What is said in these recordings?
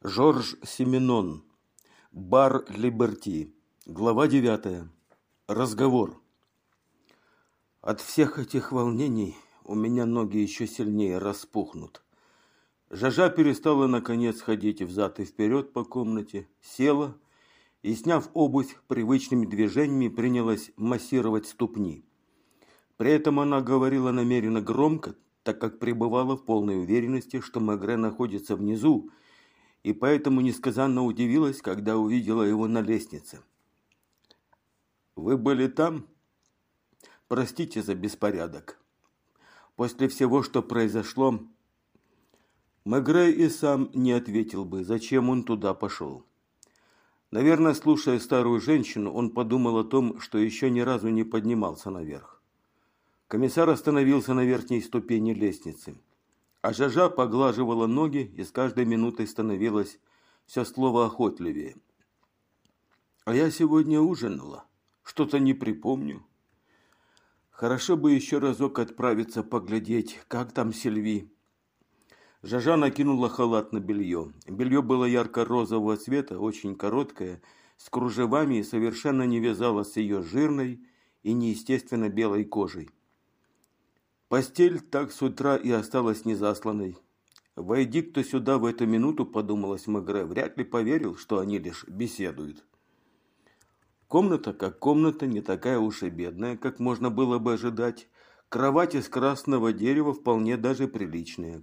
Жорж Семенон. Бар Либерти. Глава девятая. Разговор. От всех этих волнений у меня ноги еще сильнее распухнут. Жажа перестала, наконец, ходить взад и вперед по комнате, села и, сняв обувь, привычными движениями принялась массировать ступни. При этом она говорила намеренно громко, так как пребывала в полной уверенности, что Мегре находится внизу, и поэтому несказанно удивилась, когда увидела его на лестнице. «Вы были там?» «Простите за беспорядок. После всего, что произошло, Мегре и сам не ответил бы, зачем он туда пошел. Наверное, слушая старую женщину, он подумал о том, что еще ни разу не поднимался наверх. Комиссар остановился на верхней ступени лестницы. А Жажа поглаживала ноги и с каждой минутой становилась все слово охотливее. А я сегодня ужинала. Что-то не припомню. Хорошо бы еще разок отправиться поглядеть, как там Сильви. Жажа накинула халат на белье. Белье было ярко-розового цвета, очень короткое, с кружевами и совершенно не вязалось с ее жирной и неестественно белой кожей. Постель так с утра и осталась незасланной. Войди кто сюда в эту минуту, подумалось Мегре, вряд ли поверил, что они лишь беседуют. Комната как комната, не такая уж и бедная, как можно было бы ожидать. Кровать из красного дерева вполне даже приличная.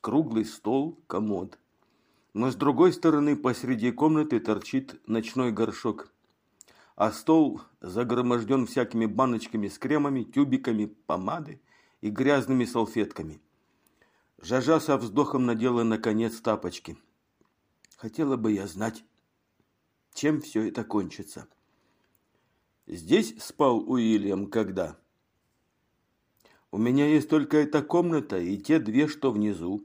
Круглый стол, комод. Но с другой стороны посреди комнаты торчит ночной горшок. А стол загроможден всякими баночками с кремами, тюбиками, помады и грязными салфетками. Жажа со вздохом надела, наконец, тапочки. Хотела бы я знать, чем все это кончится. Здесь спал Уильям когда? У меня есть только эта комната и те две, что внизу.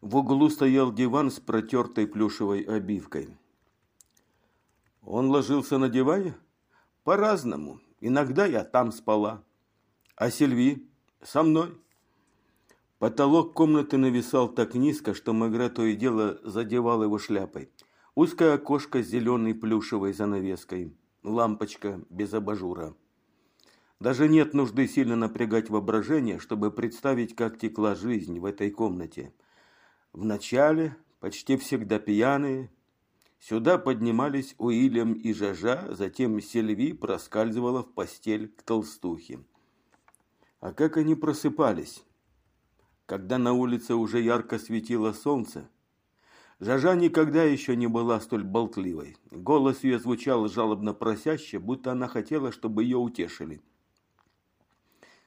В углу стоял диван с протертой плюшевой обивкой. Он ложился на диване? По-разному. Иногда я там спала. А Сильви? Со мной. Потолок комнаты нависал так низко, что Мегре то и дело задевал его шляпой. Узкое окошко с зеленой плюшевой занавеской. Лампочка без абажура. Даже нет нужды сильно напрягать воображение, чтобы представить, как текла жизнь в этой комнате. Вначале, почти всегда пьяные, сюда поднимались Уильям и Жажа, затем Сильви проскальзывала в постель к толстухе. А как они просыпались? Когда на улице уже ярко светило солнце, Жажа никогда еще не была столь болтливой. Голос ее звучал жалобно просяще, будто она хотела, чтобы ее утешили.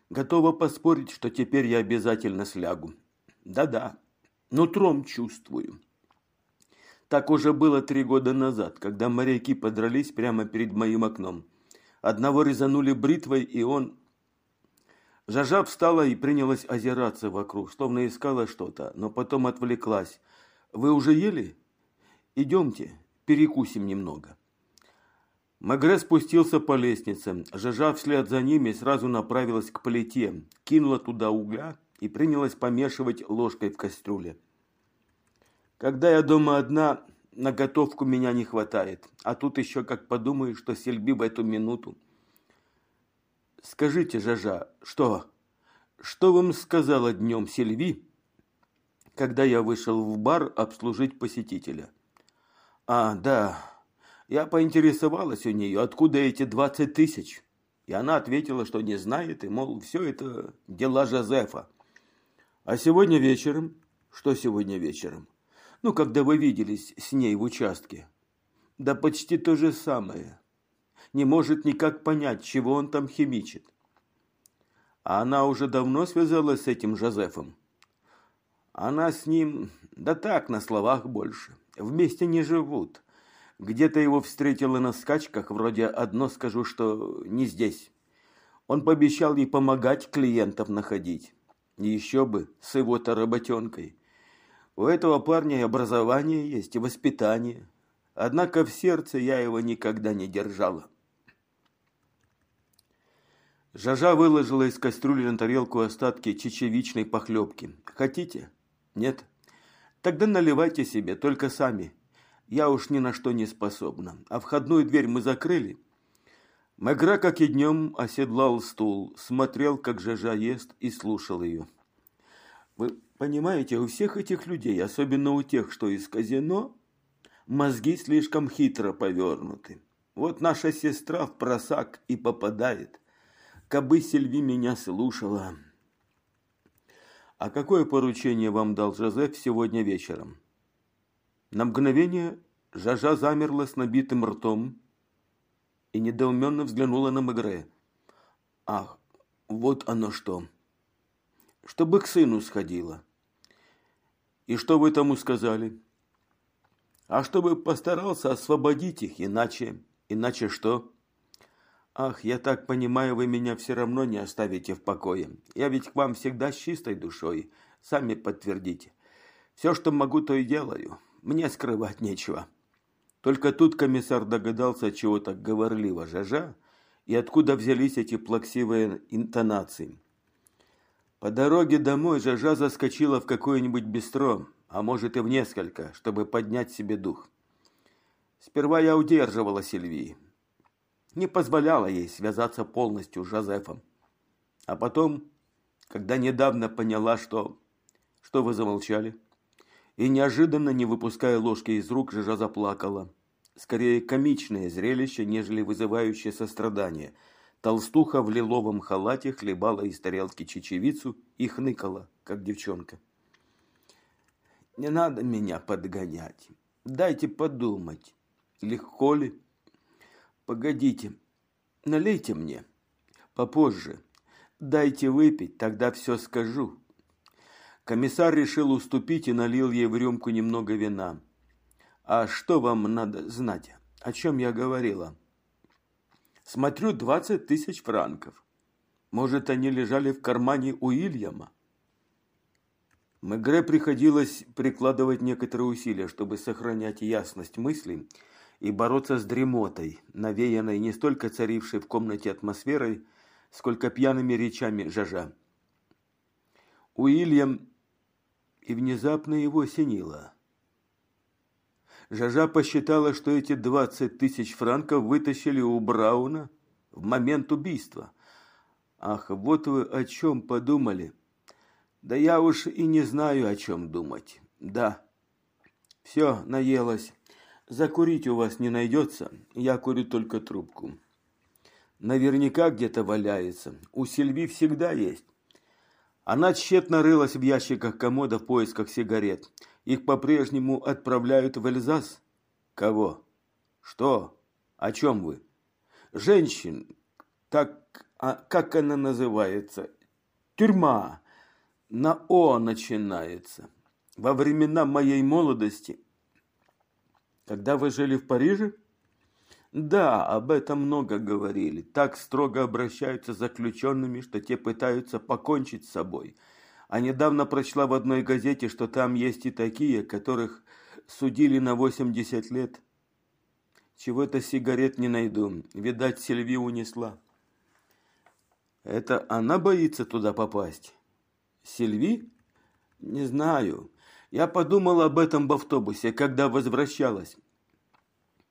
Готова поспорить, что теперь я обязательно слягу. Да-да, нутром чувствую. Так уже было три года назад, когда моряки подрались прямо перед моим окном. Одного резанули бритвой, и он Жажа встала и принялась озираться вокруг, словно искала что-то, но потом отвлеклась. «Вы уже ели? Идемте, перекусим немного». Магре спустился по лестнице. Жажа вслед за ними сразу направилась к плите, кинула туда угля и принялась помешивать ложкой в кастрюле. Когда я дома одна, на готовку меня не хватает. А тут еще как подумаю, что Сельби в эту минуту Скажите, Жажа, что? Что вам сказала днем Сильви, когда я вышел в бар обслужить посетителя? А, да, я поинтересовалась у нее, откуда эти двадцать тысяч. И она ответила, что не знает, и, мол, все это дела Жозефа. А сегодня вечером? Что сегодня вечером? Ну, когда вы виделись с ней в участке. Да почти то же самое не может никак понять, чего он там химичит. А она уже давно связалась с этим Жозефом. Она с ним, да так, на словах больше. Вместе не живут. Где-то его встретила на скачках, вроде одно скажу, что не здесь. Он пообещал ей помогать клиентов находить. Еще бы, с его-то работенкой. У этого парня и образование есть, и воспитание. Однако в сердце я его никогда не держала. Жажа выложила из кастрюли на тарелку остатки чечевичной похлебки. Хотите? Нет? Тогда наливайте себе, только сами. Я уж ни на что не способна. А входную дверь мы закрыли. Мегре, как и днем, оседлал стул, смотрел, как Жажа ест, и слушал ее. Вы понимаете, у всех этих людей, особенно у тех, что из казино, мозги слишком хитро повернуты. Вот наша сестра в просак и попадает. Кабы Сильви меня слушала. А какое поручение вам дал Жозеф сегодня вечером? На мгновение Жажа замерла с набитым ртом и недоуменно взглянула на Мегре. Ах, вот оно что. Чтобы к сыну сходила. И что вы тому сказали? А чтобы постарался освободить их, иначе... Иначе что? Ах, я так понимаю, вы меня все равно не оставите в покое. Я ведь к вам всегда с чистой душой. Сами подтвердите. Все, что могу, то и делаю. Мне скрывать нечего. Только тут комиссар догадался, чего так говорливо Жажа, и откуда взялись эти плаксивые интонации. По дороге домой Жажа заскочила в какое-нибудь бистро, а может и в несколько, чтобы поднять себе дух. Сперва я удерживала Сильвии, не позволяла ей связаться полностью с Жозефом. А потом, когда недавно поняла, что... Что вы замолчали? И неожиданно, не выпуская ложки из рук, Жижа заплакала. Скорее комичное зрелище, нежели вызывающее сострадание. Толстуха в лиловом халате хлебала из тарелки чечевицу и хныкала, как девчонка. «Не надо меня подгонять. Дайте подумать. Легко ли?» «Погодите, налейте мне. Попозже. Дайте выпить, тогда все скажу». Комиссар решил уступить и налил ей в рюмку немного вина. «А что вам надо знать? О чем я говорила?» «Смотрю, двадцать тысяч франков. Может, они лежали в кармане у Ильяма?» Мегре приходилось прикладывать некоторые усилия, чтобы сохранять ясность мыслей и бороться с дремотой, навеянной не столько царившей в комнате атмосферой, сколько пьяными речами Жажа. Уильям и внезапно его осенило. Жажа посчитала, что эти двадцать тысяч франков вытащили у Брауна в момент убийства. Ах, вот вы о чем подумали. Да я уж и не знаю, о чем думать. Да. Все, наелась. Закурить у вас не найдется, я курю только трубку. Наверняка где-то валяется. У Сильви всегда есть. Она тщетно рылась в ящиках комода в поисках сигарет. Их по-прежнему отправляют в Эльзас. Кого? Что? О чем вы? Женщин. Так, а, как она называется? Тюрьма. На О начинается. Во времена моей молодости когда вы жили в Париже? Да, об этом много говорили. Так строго обращаются с заключенными, что те пытаются покончить с собой. А недавно прочла в одной газете, что там есть и такие, которых судили на 80 лет. Чего-то сигарет не найду. Видать, Сильви унесла. Это она боится туда попасть? Сильви? Не знаю. Я подумала об этом в автобусе, когда возвращалась.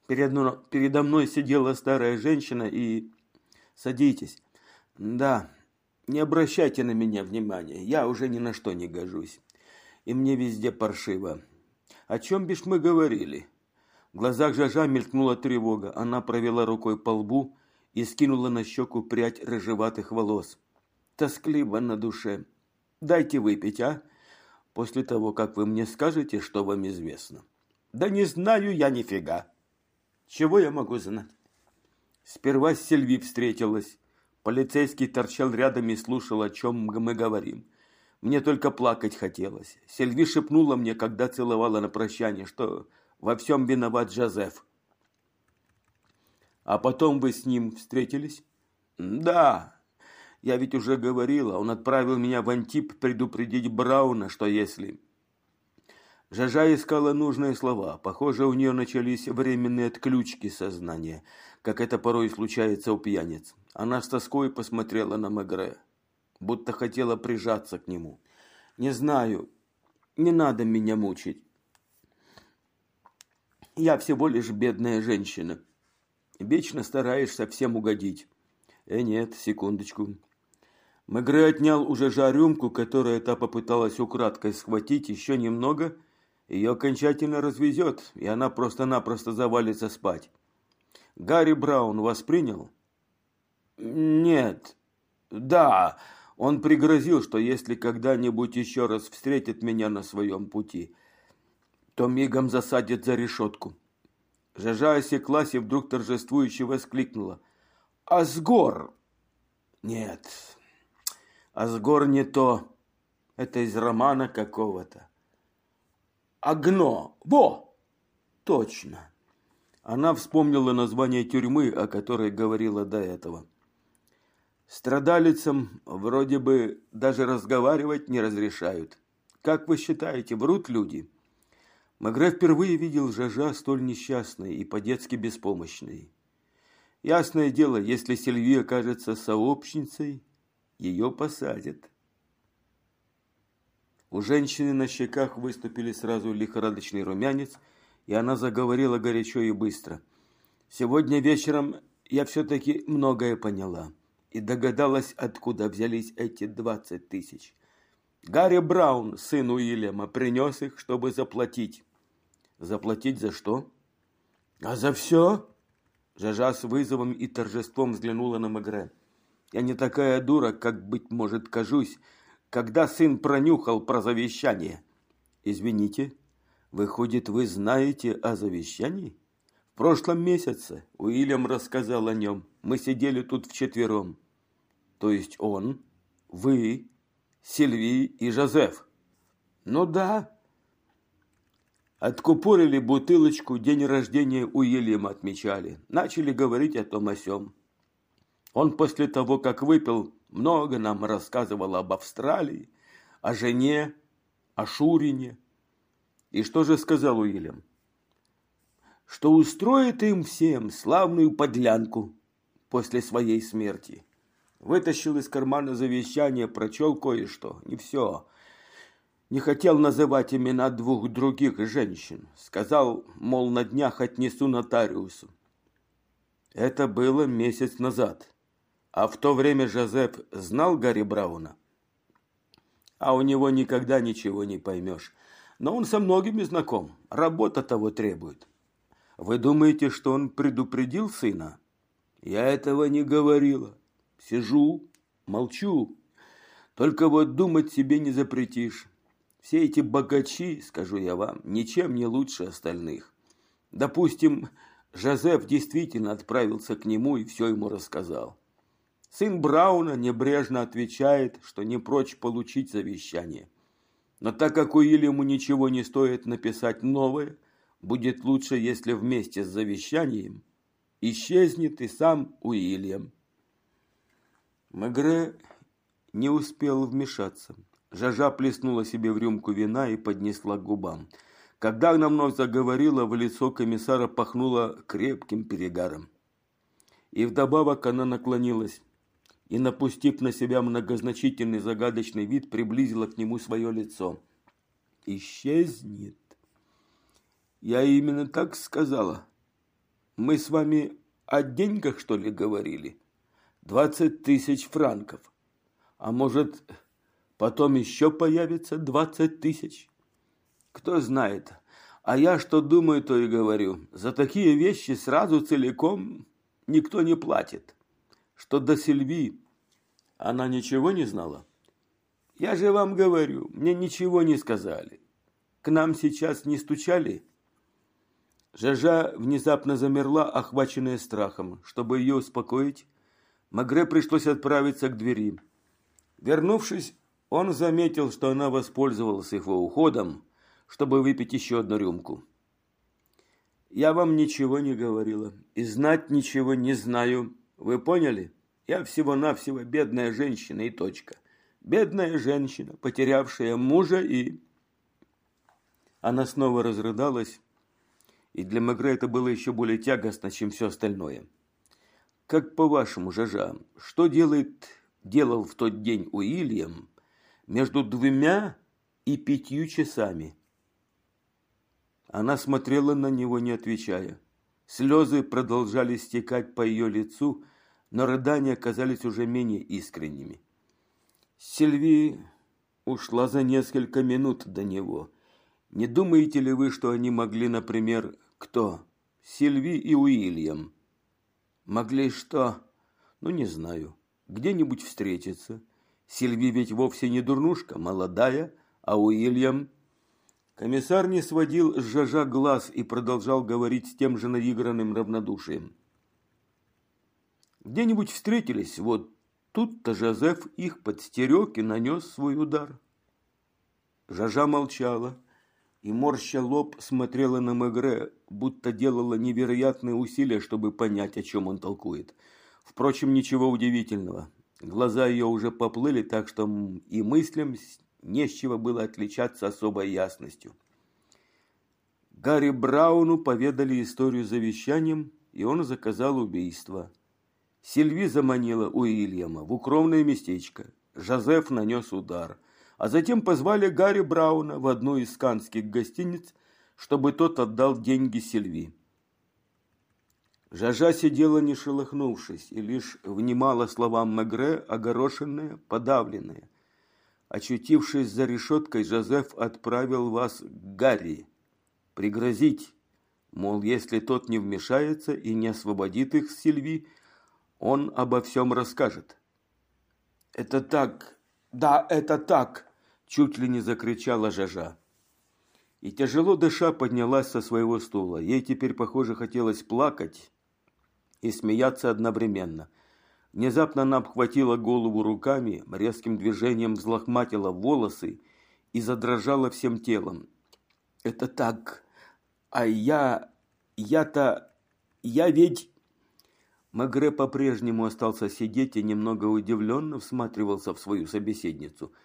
Передо мной сидела старая женщина и... Садитесь. Да, не обращайте на меня внимания, я уже ни на что не гожусь. И мне везде паршиво. О чем бишь мы говорили? В глазах Жажа мелькнула тревога. Она провела рукой по лбу и скинула на щеку прядь рыжеватых волос. Тоскливо на душе. Дайте выпить, а? После того, как вы мне скажете, что вам известно. Да не знаю я нифига. Чего я могу знать? Сперва с Сильви встретилась. Полицейский торчал рядом и слушал, о чем мы говорим. Мне только плакать хотелось. Сильви шепнула мне, когда целовала на прощание, что во всем виноват Жозеф. А потом вы с ним встретились? Да, я ведь уже говорила, он отправил меня в Антип предупредить Брауна, что если... Жажа искала нужные слова. Похоже, у нее начались временные отключки сознания, как это порой случается у пьяниц. Она с тоской посмотрела на Мегре, будто хотела прижаться к нему. «Не знаю, не надо меня мучить. Я всего лишь бедная женщина. Вечно стараешься всем угодить. Э, нет, секундочку. Мегре отнял уже жарюмку, которую та попыталась украдкой схватить еще немного. Ее окончательно развезет, и она просто-напросто завалится спать. Гарри Браун воспринял? Нет. Да, он пригрозил, что если когда-нибудь еще раз встретит меня на своем пути, то мигом засадит за решетку. Жажа осеклась и вдруг торжествующе воскликнула. «Асгор!» «Нет, Асгор не то. Это из романа какого-то. Агно! Во! Точно!» Она вспомнила название тюрьмы, о которой говорила до этого. Страдалицам вроде бы даже разговаривать не разрешают. Как вы считаете, врут люди?» Магре впервые видел Жажа столь несчастной и по-детски беспомощной. Ясное дело, если Сильви окажется сообщницей, ее посадят. У женщины на щеках выступили сразу лихорадочный румянец, и она заговорила горячо и быстро. «Сегодня вечером я все-таки многое поняла и догадалась, откуда взялись эти двадцать тысяч. Гарри Браун, сын Уильяма, принес их, чтобы заплатить. Заплатить за что? А за все? Жажа с вызовом и торжеством взглянула на Мегре. Я не такая дура, как, быть может, кажусь, когда сын пронюхал про завещание. Извините, выходит, вы знаете о завещании? В прошлом месяце Уильям рассказал о нем. Мы сидели тут вчетвером. То есть он, вы, Сильви и Жозеф. Ну да, Откупорили бутылочку, день рождения Уильяма отмечали. Начали говорить о том о сём. Он после того, как выпил, много нам рассказывал об Австралии, о жене, о Шурине. И что же сказал Уильям? Что устроит им всем славную подлянку после своей смерти. Вытащил из кармана завещание, прочел кое-что. Не все не хотел называть имена двух других женщин. Сказал, мол, на днях отнесу нотариусу. Это было месяц назад. А в то время Жозеф знал Гарри Брауна? А у него никогда ничего не поймешь. Но он со многими знаком. Работа того требует. Вы думаете, что он предупредил сына? Я этого не говорила. Сижу, молчу. Только вот думать себе не запретишь. Все эти богачи, скажу я вам, ничем не лучше остальных. Допустим, Жозеф действительно отправился к нему и все ему рассказал. Сын Брауна небрежно отвечает, что не прочь получить завещание. Но так как Уильяму ничего не стоит написать новое, будет лучше, если вместе с завещанием исчезнет и сам Уильям. Мегре не успел вмешаться. Жажа плеснула себе в рюмку вина и поднесла к губам. Когда она вновь заговорила, в лицо комиссара пахнуло крепким перегаром. И вдобавок она наклонилась и, напустив на себя многозначительный загадочный вид, приблизила к нему свое лицо. «Исчезнет». «Я именно так сказала. Мы с вами о деньгах, что ли, говорили? Двадцать тысяч франков. А может, Потом еще появится двадцать тысяч. Кто знает. А я что думаю, то и говорю. За такие вещи сразу целиком никто не платит. Что до Сильви, она ничего не знала? Я же вам говорю, мне ничего не сказали. К нам сейчас не стучали? Жажа внезапно замерла, охваченная страхом. Чтобы ее успокоить, Магре пришлось отправиться к двери. Вернувшись, он заметил, что она воспользовалась его уходом, чтобы выпить еще одну рюмку. «Я вам ничего не говорила и знать ничего не знаю. Вы поняли? Я всего-навсего бедная женщина и точка. Бедная женщина, потерявшая мужа и...» Она снова разрыдалась, и для Мегре это было еще более тягостно, чем все остальное. «Как по-вашему, Жажа, что делает, делал в тот день Уильям, между двумя и пятью часами. Она смотрела на него, не отвечая. Слезы продолжали стекать по ее лицу, но рыдания казались уже менее искренними. Сильви ушла за несколько минут до него. Не думаете ли вы, что они могли, например, кто? Сильви и Уильям. Могли что? Ну, не знаю. Где-нибудь встретиться. Сильви ведь вовсе не дурнушка, молодая, а Уильям... Комиссар не сводил с Жажа глаз и продолжал говорить с тем же наигранным равнодушием. Где-нибудь встретились, вот тут-то Жозеф их подстерег и нанес свой удар. Жажа молчала и, морща лоб, смотрела на Мегре, будто делала невероятные усилия, чтобы понять, о чем он толкует. Впрочем, ничего удивительного. Глаза ее уже поплыли, так что и мыслям не с чего было отличаться особой ясностью. Гарри Брауну поведали историю завещанием, и он заказал убийство. Сильви заманила Уильяма в укромное местечко. Жозеф нанес удар – а затем позвали Гарри Брауна в одну из канских гостиниц, чтобы тот отдал деньги Сильви. Жажа сидела не шелохнувшись и лишь внимала словам Мегре, огорошенная, подавленная. Очутившись за решеткой, Жозеф отправил вас к Гарри. Пригрозить, мол, если тот не вмешается и не освободит их с Сильви, он обо всем расскажет. «Это так, да, это так», чуть ли не закричала Жажа. И тяжело дыша поднялась со своего стула. Ей теперь, похоже, хотелось плакать и смеяться одновременно. Внезапно она обхватила голову руками, резким движением взлохматила волосы и задрожала всем телом. «Это так, а я... я-то... я ведь...» Магре по-прежнему остался сидеть и немного удивленно всматривался в свою собеседницу –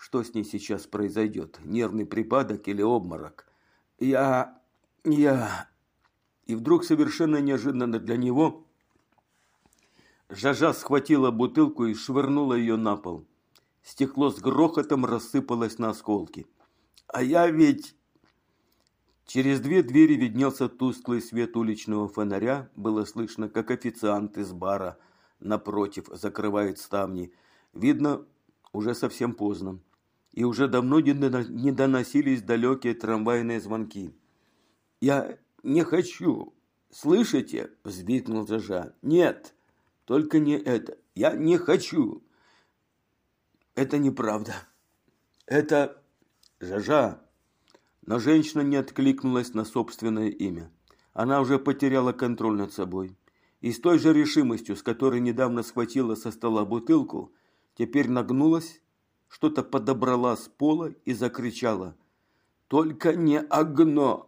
что с ней сейчас произойдет, нервный припадок или обморок. Я... я... И вдруг совершенно неожиданно для него Жажа схватила бутылку и швырнула ее на пол. Стекло с грохотом рассыпалось на осколки. А я ведь... Через две двери виднелся тусклый свет уличного фонаря. Было слышно, как официант из бара напротив закрывает ставни. Видно, уже совсем поздно и уже давно не доносились далекие трамвайные звонки. «Я не хочу! Слышите?» – взвикнул Жажа. «Нет, только не это. Я не хочу!» «Это неправда. Это Жажа!» Но женщина не откликнулась на собственное имя. Она уже потеряла контроль над собой. И с той же решимостью, с которой недавно схватила со стола бутылку, теперь нагнулась что-то подобрала с пола и закричала. «Только не огно!»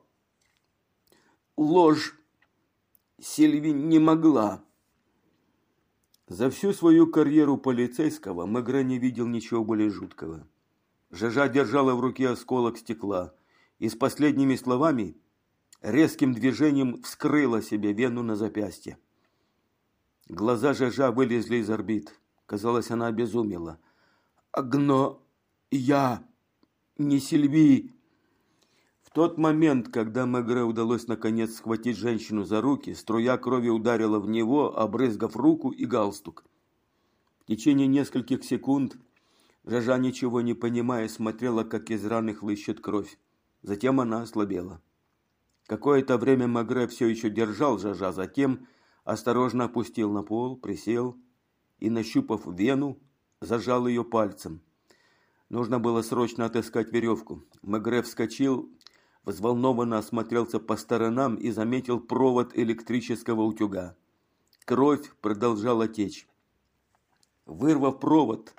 «Ложь!» Сильви не могла. За всю свою карьеру полицейского Мегре не видел ничего более жуткого. Жажа держала в руке осколок стекла и с последними словами резким движением вскрыла себе вену на запястье. Глаза Жажа вылезли из орбит. Казалось, она обезумела – Агно, я, не Сильви. Тот момент, когда Мегре удалось наконец схватить женщину за руки, струя крови ударила в него, обрызгав руку и галстук. В течение нескольких секунд Жажа, ничего не понимая, смотрела, как из раны хлыщет кровь. Затем она ослабела. Какое-то время Магре все еще держал Жажа, затем осторожно опустил на пол, присел и, нащупав вену, зажал ее пальцем. Нужно было срочно отыскать веревку. Мегре вскочил, взволнованно осмотрелся по сторонам и заметил провод электрического утюга. Кровь продолжала течь. Вырвав провод,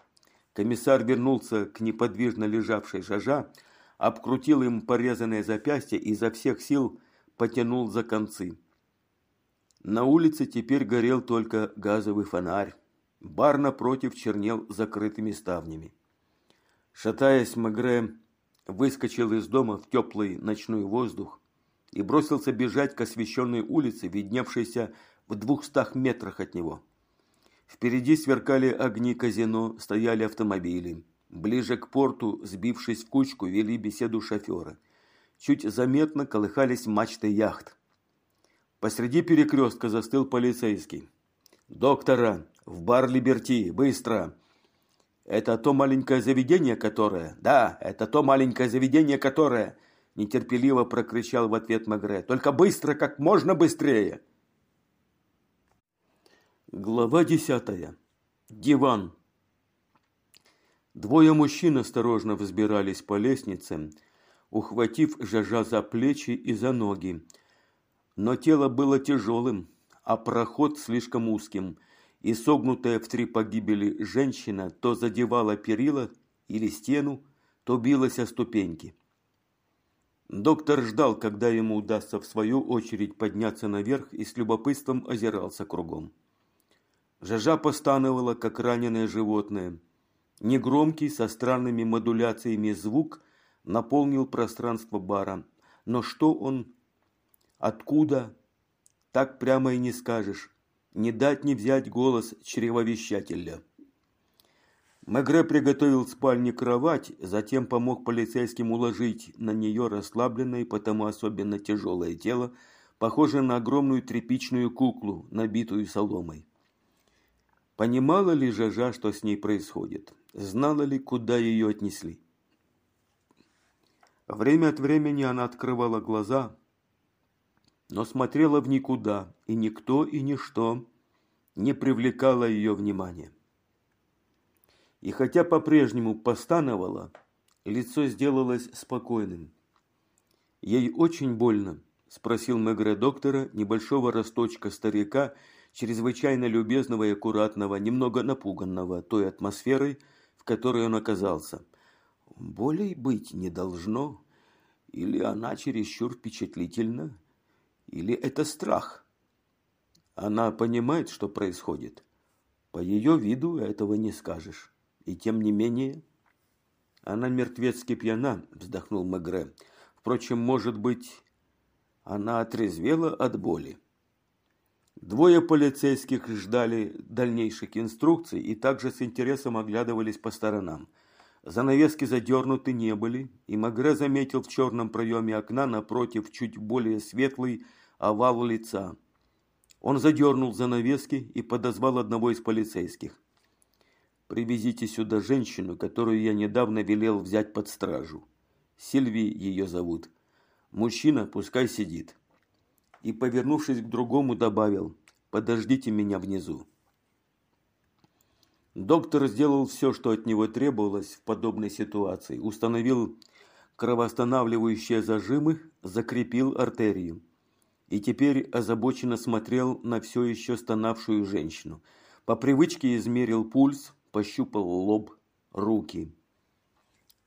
комиссар вернулся к неподвижно лежавшей жажа, обкрутил им порезанное запястье и изо всех сил потянул за концы. На улице теперь горел только газовый фонарь. Бар напротив чернел закрытыми ставнями. Шатаясь, Магре выскочил из дома в теплый ночной воздух и бросился бежать к освещенной улице, видневшейся в двухстах метрах от него. Впереди сверкали огни казино, стояли автомобили. Ближе к порту, сбившись в кучку, вели беседу шоферы. чуть заметно колыхались мачты яхт. Посреди перекрестка застыл полицейский. «Доктора, в бар Либерти, быстро!» «Это то маленькое заведение, которое...» «Да, это то маленькое заведение, которое...» Нетерпеливо прокричал в ответ Магре. «Только быстро, как можно быстрее!» Глава десятая. Диван. Двое мужчин осторожно взбирались по лестнице, ухватив Жажа за плечи и за ноги. Но тело было тяжелым, а проход слишком узким, и согнутая в три погибели женщина то задевала перила или стену, то билась о ступеньки. Доктор ждал, когда ему удастся в свою очередь подняться наверх и с любопытством озирался кругом. Жажа постановала, как раненое животное. Негромкий, со странными модуляциями звук наполнил пространство бара. Но что он... Откуда? Так прямо и не скажешь. Не дать не взять голос чревовещателя. Мегре приготовил в спальне кровать, затем помог полицейским уложить на нее расслабленное потому особенно тяжелое тело, похожее на огромную тряпичную куклу, набитую соломой. Понимала ли Жажа, что с ней происходит? Знала ли, куда ее отнесли? Время от времени она открывала глаза, но смотрела в никуда, и никто и ничто не привлекало ее внимания. И хотя по-прежнему постановала, лицо сделалось спокойным. «Ей очень больно?» – спросил Мегре доктора, небольшого росточка старика, чрезвычайно любезного и аккуратного, немного напуганного той атмосферой, в которой он оказался. Болей быть не должно. Или она чересчур впечатлительна, или это страх. Она понимает, что происходит. По ее виду этого не скажешь. И тем не менее... Она мертвецки пьяна, вздохнул Мегре. Впрочем, может быть, она отрезвела от боли. Двое полицейских ждали дальнейших инструкций и также с интересом оглядывались по сторонам. Занавески задернуты не были, и Магре заметил в черном проеме окна напротив чуть более светлый овал лица. Он задернул занавески и подозвал одного из полицейских. «Привезите сюда женщину, которую я недавно велел взять под стражу. Сильви ее зовут. Мужчина пускай сидит» и, повернувшись к другому, добавил «Подождите меня внизу». Доктор сделал все, что от него требовалось в подобной ситуации. Установил кровоостанавливающие зажимы, закрепил артерию. И теперь озабоченно смотрел на все еще стонавшую женщину. По привычке измерил пульс, пощупал лоб, руки.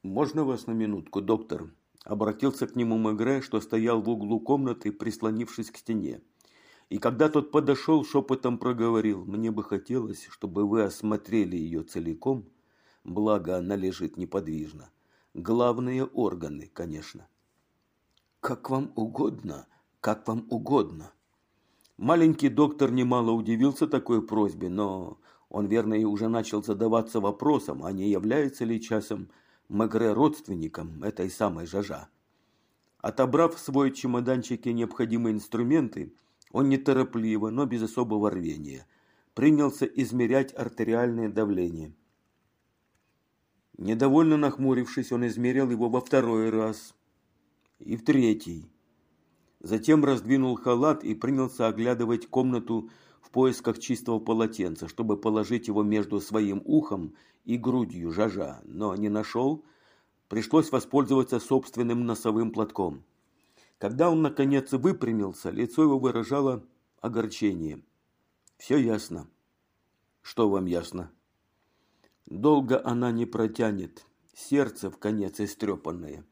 «Можно вас на минутку, доктор?» Обратился к нему Мегре, что стоял в углу комнаты, прислонившись к стене. И когда тот подошел, шепотом проговорил, «Мне бы хотелось, чтобы вы осмотрели ее целиком, благо она лежит неподвижно. Главные органы, конечно». «Как вам угодно, как вам угодно». Маленький доктор немало удивился такой просьбе, но он, верно, и уже начал задаваться вопросом, а не является ли часом Мегре родственником этой самой Жажа. Отобрав в свой чемоданчике необходимые инструменты, он неторопливо, но без особого рвения, принялся измерять артериальное давление. Недовольно нахмурившись, он измерил его во второй раз и в третий. Затем раздвинул халат и принялся оглядывать комнату в поисках чистого полотенца, чтобы положить его между своим ухом и грудью жажа, но не нашел, пришлось воспользоваться собственным носовым платком. Когда он, наконец, выпрямился, лицо его выражало огорчение. «Все ясно». «Что вам ясно?» «Долго она не протянет. Сердце в конец истрепанное.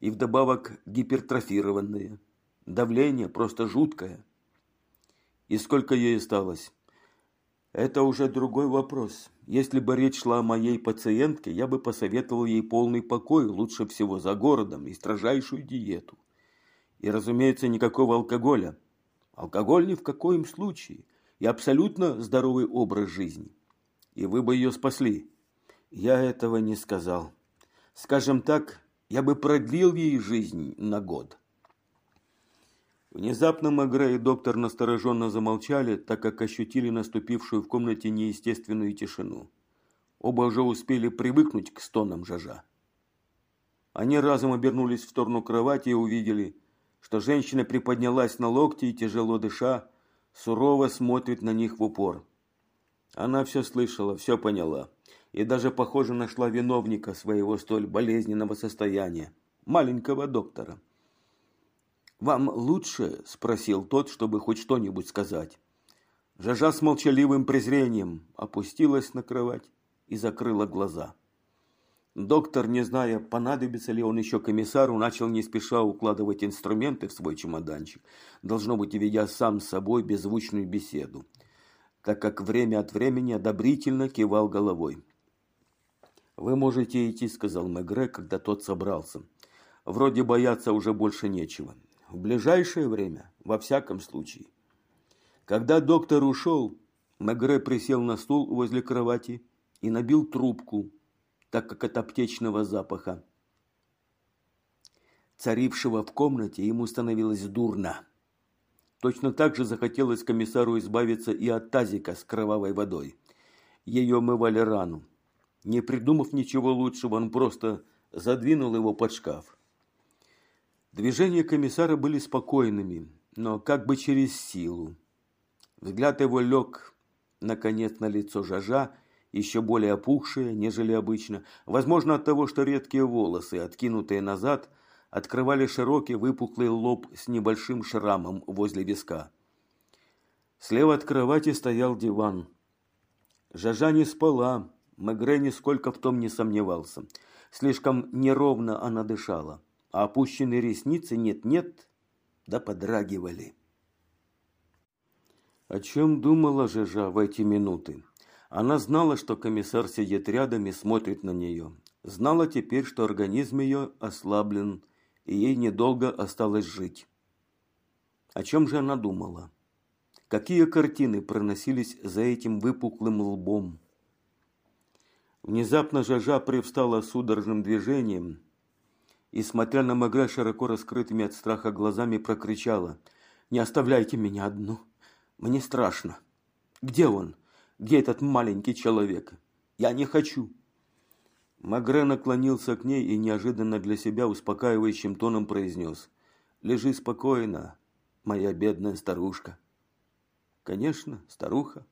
И вдобавок гипертрофированное. Давление просто жуткое». «И сколько ей осталось?» Это уже другой вопрос. Если бы речь шла о моей пациентке, я бы посоветовал ей полный покой, лучше всего за городом, и строжайшую диету. И, разумеется, никакого алкоголя. Алкоголь ни в коем случае. И абсолютно здоровый образ жизни. И вы бы ее спасли. Я этого не сказал. Скажем так, Я бы продлил ей жизнь на год. Внезапно Магре и доктор настороженно замолчали, так как ощутили наступившую в комнате неестественную тишину. Оба уже успели привыкнуть к стонам Жажа. Они разом обернулись в сторону кровати и увидели, что женщина приподнялась на локти и, тяжело дыша, сурово смотрит на них в упор. Она все слышала, все поняла и даже, похоже, нашла виновника своего столь болезненного состояния, маленького доктора. «Вам лучше?» – спросил тот, чтобы хоть что-нибудь сказать. Жажа с молчаливым презрением опустилась на кровать и закрыла глаза. Доктор, не зная, понадобится ли он еще комиссару, начал не спеша укладывать инструменты в свой чемоданчик, должно быть, ведя сам с собой беззвучную беседу, так как время от времени одобрительно кивал головой. «Вы можете идти», — сказал Мегре, когда тот собрался. «Вроде бояться уже больше нечего. В ближайшее время, во всяком случае». Когда доктор ушел, Мегре присел на стул возле кровати и набил трубку, так как от аптечного запаха, царившего в комнате, ему становилось дурно. Точно так же захотелось комиссару избавиться и от тазика с кровавой водой. Ее омывали рану. Не придумав ничего лучшего, он просто задвинул его под шкаф. Движения комиссара были спокойными, но как бы через силу. Взгляд его лег, наконец, на лицо Жажа, еще более опухшее, нежели обычно, возможно от того, что редкие волосы, откинутые назад, открывали широкий выпуклый лоб с небольшим шрамом возле виска. Слева от кровати стоял диван. Жажа не спала, Мегре нисколько в том не сомневался. Слишком неровно она дышала, а опущенные ресницы нет-нет, да подрагивали. О чем думала Жежа в эти минуты? Она знала, что комиссар сидит рядом и смотрит на нее. Знала теперь, что организм ее ослаблен, и ей недолго осталось жить. О чем же она думала? Какие картины проносились за этим выпуклым лбом? Внезапно Жажа привстала судорожным движением и, смотря на Магре широко раскрытыми от страха глазами, прокричала «Не оставляйте меня одну! Мне страшно! Где он?» Где этот маленький человек? Я не хочу. Магре наклонился к ней и неожиданно для себя успокаивающим тоном произнес. Лежи спокойно, моя бедная старушка. Конечно, старуха.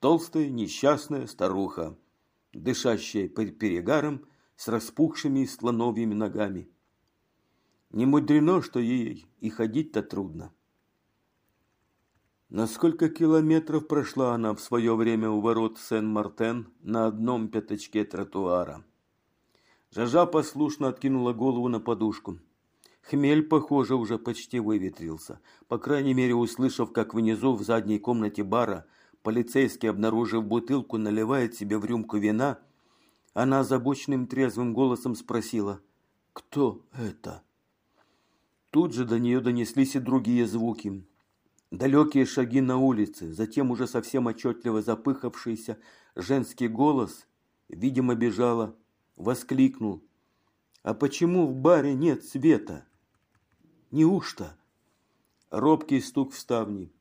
Толстая, несчастная старуха, дышащая перегаром с распухшими слоновьими ногами. Не мудрено, что ей и ходить-то трудно. На сколько километров прошла она в свое время у ворот Сен-Мартен на одном пятачке тротуара? Жажа послушно откинула голову на подушку. Хмель, похоже, уже почти выветрился. По крайней мере, услышав, как внизу в задней комнате бара полицейский, обнаружив бутылку, наливает себе в рюмку вина, она озабоченным трезвым голосом спросила «Кто это?». Тут же до нее донеслись и другие звуки. Далекие шаги на улице, затем уже совсем отчетливо запыхавшийся женский голос, видимо, бежала, воскликнул. «А почему в баре нет света? Неужто?» Робкий стук в ставни.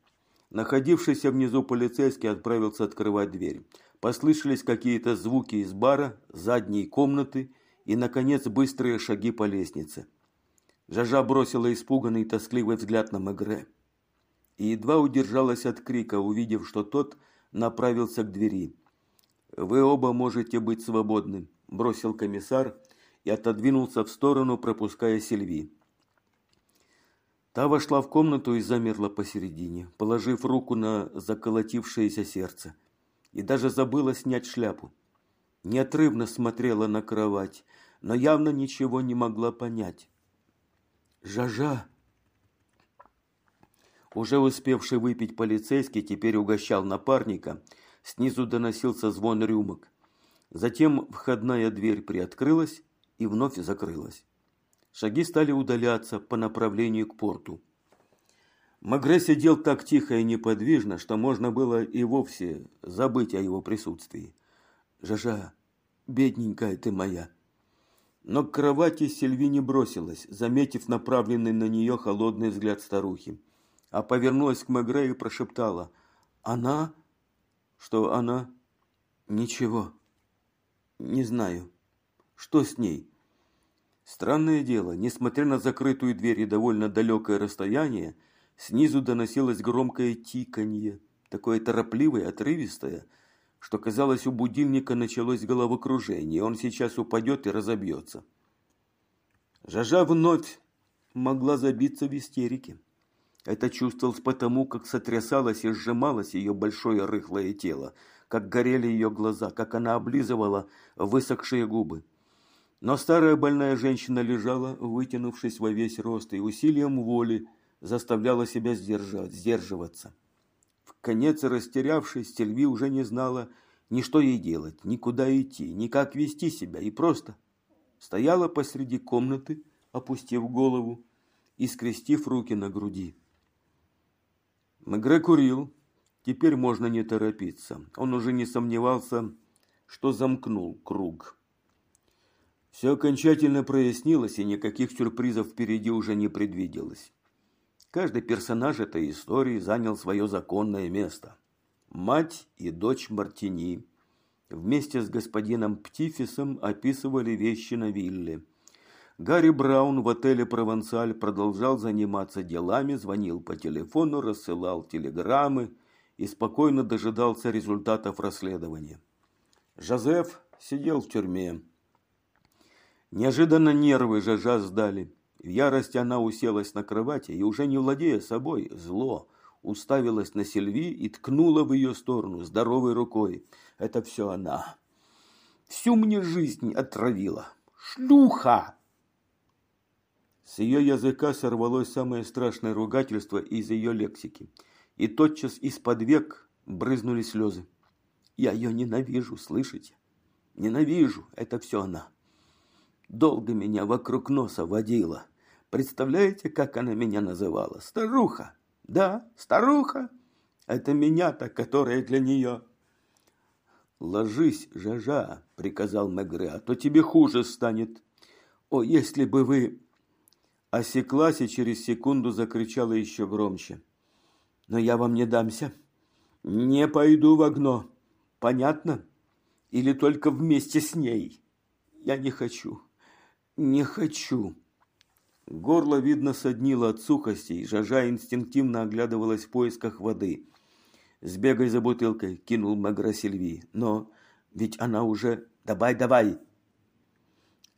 Находившийся внизу полицейский отправился открывать дверь. Послышались какие-то звуки из бара, задней комнаты и, наконец, быстрые шаги по лестнице. Жажа бросила испуганный тоскливый взгляд на Мегре и едва удержалась от крика, увидев, что тот направился к двери. «Вы оба можете быть свободны», – бросил комиссар и отодвинулся в сторону, пропуская Сильви. Та вошла в комнату и замерла посередине, положив руку на заколотившееся сердце, и даже забыла снять шляпу. Неотрывно смотрела на кровать, но явно ничего не могла понять. «Жажа!» Уже успевший выпить полицейский теперь угощал напарника. Снизу доносился звон рюмок. Затем входная дверь приоткрылась и вновь закрылась. Шаги стали удаляться по направлению к порту. Магре сидел так тихо и неподвижно, что можно было и вовсе забыть о его присутствии. «Жажа, бедненькая ты моя!» Но к кровати Сильви не бросилась, заметив направленный на нее холодный взгляд старухи, а повернулась к Мегре и прошептала «Она? Что она?» «Ничего. Не знаю. Что с ней?» Странное дело, несмотря на закрытую дверь и довольно далекое расстояние, снизу доносилось громкое тиканье, такое торопливое, отрывистое, что казалось, у будильника началось головокружение, он сейчас упадет и разобьется. Жажа вновь могла забиться в истерике. Это чувствовалось потому, как сотрясалось и сжималось ее большое рыхлое тело, как горели ее глаза, как она облизывала высохшие губы. Но старая больная женщина лежала, вытянувшись во весь рост, и усилием воли заставляла себя сдержать, сдерживаться. Конец растерявшись, Сильви уже не знала ни что ей делать, ни куда идти, ни как вести себя, и просто стояла посреди комнаты, опустив голову и скрестив руки на груди. Мегре курил. Теперь можно не торопиться. Он уже не сомневался, что замкнул круг. Все окончательно прояснилось, и никаких сюрпризов впереди уже не предвиделось. Каждый персонаж этой истории занял свое законное место. Мать и дочь Мартини вместе с господином Птифисом описывали вещи на вилле. Гарри Браун в отеле «Провансаль» продолжал заниматься делами, звонил по телефону, рассылал телеграммы и спокойно дожидался результатов расследования. Жозеф сидел в тюрьме. Неожиданно нервы Жажа сдали. В ярости она уселась на кровати и, уже не владея собой, зло, уставилась на Сильви и ткнула в ее сторону здоровой рукой. Это все она. Всю мне жизнь отравила. Шлюха! С ее языка сорвалось самое страшное ругательство из ее лексики. И тотчас из-под век брызнули слезы. Я ее ненавижу, слышите? Ненавижу, это все она. Долго меня вокруг носа водила. Представляете, как она меня называла? Старуха. Да, старуха. Это меня-то, которая для нее. Ложись, Жажа, приказал Мегре, а то тебе хуже станет. О, если бы вы... Осеклась и через секунду закричала еще громче. Но я вам не дамся. Не пойду в окно. Понятно? Или только вместе с ней? Я не хочу. «Не хочу». Горло, видно, соднило от сухости, и Жажа инстинктивно оглядывалась в поисках воды. «Сбегай за бутылкой», – кинул Магра Сильви. «Но ведь она уже... Давай, давай!»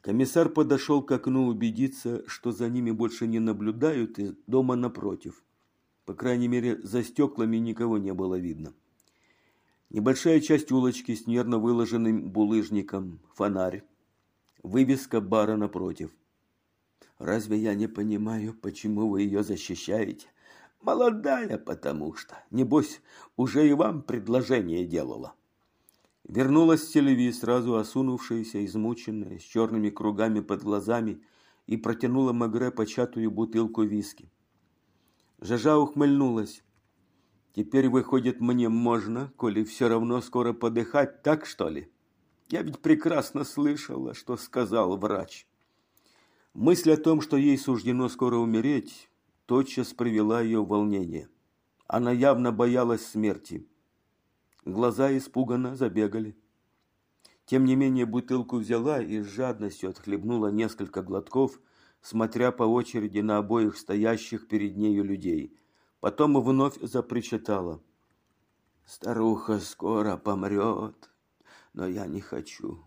Комиссар подошел к окну убедиться, что за ними больше не наблюдают, и дома напротив. По крайней мере, за стеклами никого не было видно. Небольшая часть улочки с нервно выложенным булыжником, фонарь, Вывеска бара напротив. Разве я не понимаю, почему вы ее защищаете? Молодая, потому что, небось, уже и вам предложение делала. Вернулась Селеви, сразу осунувшаяся, измученная, с черными кругами под глазами, и протянула Магре початую бутылку виски. Жажа ухмыльнулась. «Теперь, выходит, мне можно, коли все равно скоро подыхать, так что ли?» Я ведь прекрасно слышала, что сказал врач. Мысль о том, что ей суждено скоро умереть, тотчас привела ее в волнение. Она явно боялась смерти. Глаза испуганно забегали. Тем не менее бутылку взяла и с жадностью отхлебнула несколько глотков, смотря по очереди на обоих стоящих перед нею людей. Потом вновь запричитала. «Старуха скоро помрет, но я не хочу.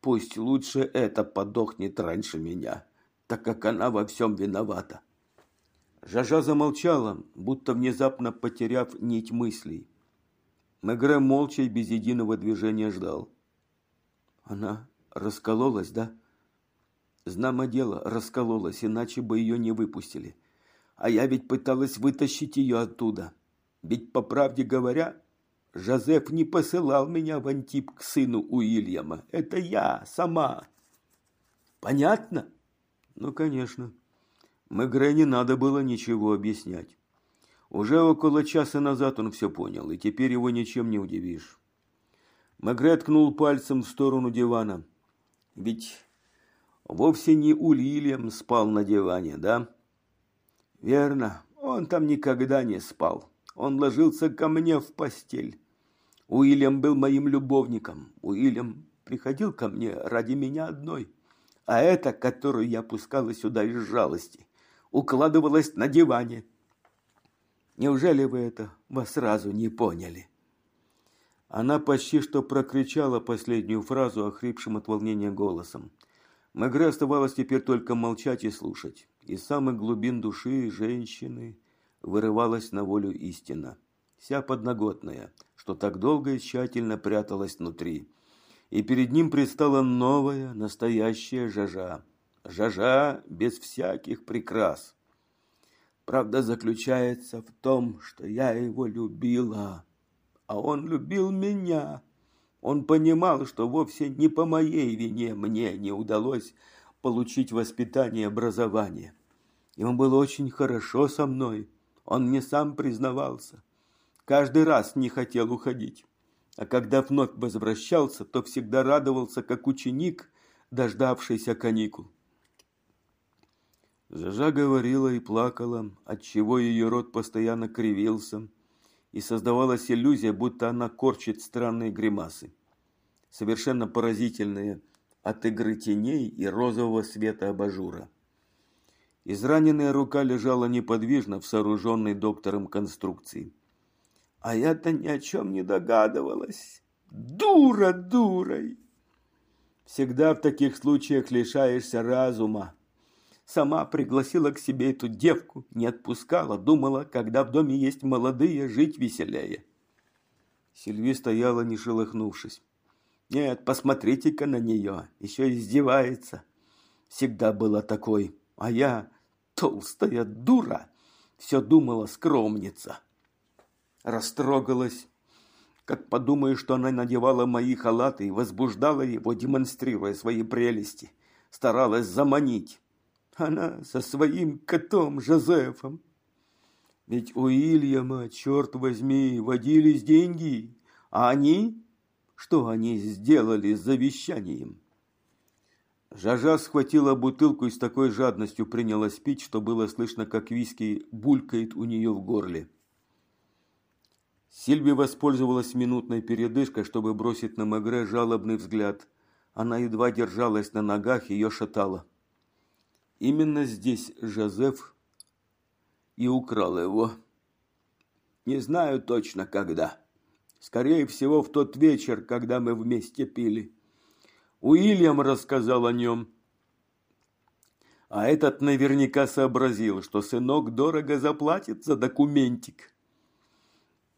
Пусть лучше это подохнет раньше меня, так как она во всем виновата. Жажа замолчала, будто внезапно потеряв нить мыслей. Мегре молча и без единого движения ждал. Она раскололась, да? Знамо дело, раскололась, иначе бы ее не выпустили. А я ведь пыталась вытащить ее оттуда. Ведь, по правде говоря, Жозеф не посылал меня в Антип к сыну Уильяма. Это я сама. Понятно? Ну, конечно. Мегре не надо было ничего объяснять. Уже около часа назад он все понял, и теперь его ничем не удивишь. Мегре ткнул пальцем в сторону дивана. Ведь Вовсе не Уильям спал на диване, да? Верно, он там никогда не спал. Он ложился ко мне в постель. Уильям был моим любовником. Уильям приходил ко мне ради меня одной. А эта, которую я пускала сюда из жалости, укладывалась на диване. Неужели вы это вас сразу не поняли? Она почти что прокричала последнюю фразу охрипшим от волнения голосом. Мегре оставалось теперь только молчать и слушать. Из самых глубин души женщины вырывалась на волю истина. Вся подноготная, что так долго и тщательно пряталась внутри. И перед ним предстала новая, настоящая Жажа. Жажа без всяких прикрас. Правда заключается в том, что я его любила, а он любил меня. Он понимал, что вовсе не по моей вине мне не удалось получить воспитание и образование. И он был очень хорошо со мной. Он мне сам признавался. Каждый раз не хотел уходить. А когда вновь возвращался, то всегда радовался, как ученик, дождавшийся каникул. Жажа говорила и плакала, отчего ее рот постоянно кривился, и создавалась иллюзия, будто она корчит странные гримасы, совершенно поразительные от игры теней и розового света абажура. Израненная рука лежала неподвижно в сооруженной доктором конструкции. А я-то ни о чем не догадывалась. Дура дурой! Всегда в таких случаях лишаешься разума, Сама пригласила к себе эту девку, не отпускала, думала, когда в доме есть молодые, жить веселее. Сильви стояла, не шелохнувшись. Нет, посмотрите-ка на нее, еще издевается. Всегда была такой, а я, толстая дура, все думала скромница. Растрогалась, как подумаю, что она надевала мои халаты и возбуждала его, демонстрируя свои прелести. Старалась заманить. Она со своим котом Жозефом. Ведь у Ильяма, черт возьми, водились деньги, а они... Что они сделали с завещанием? Жажа схватила бутылку и с такой жадностью принялась пить, что было слышно, как виски булькает у нее в горле. Сильви воспользовалась минутной передышкой, чтобы бросить на Мегре жалобный взгляд. Она едва держалась на ногах, ее шатало. Именно здесь Жозеф и украл его. Не знаю точно когда. Скорее всего, в тот вечер, когда мы вместе пили. Уильям рассказал о нем. А этот наверняка сообразил, что сынок дорого заплатит за документик.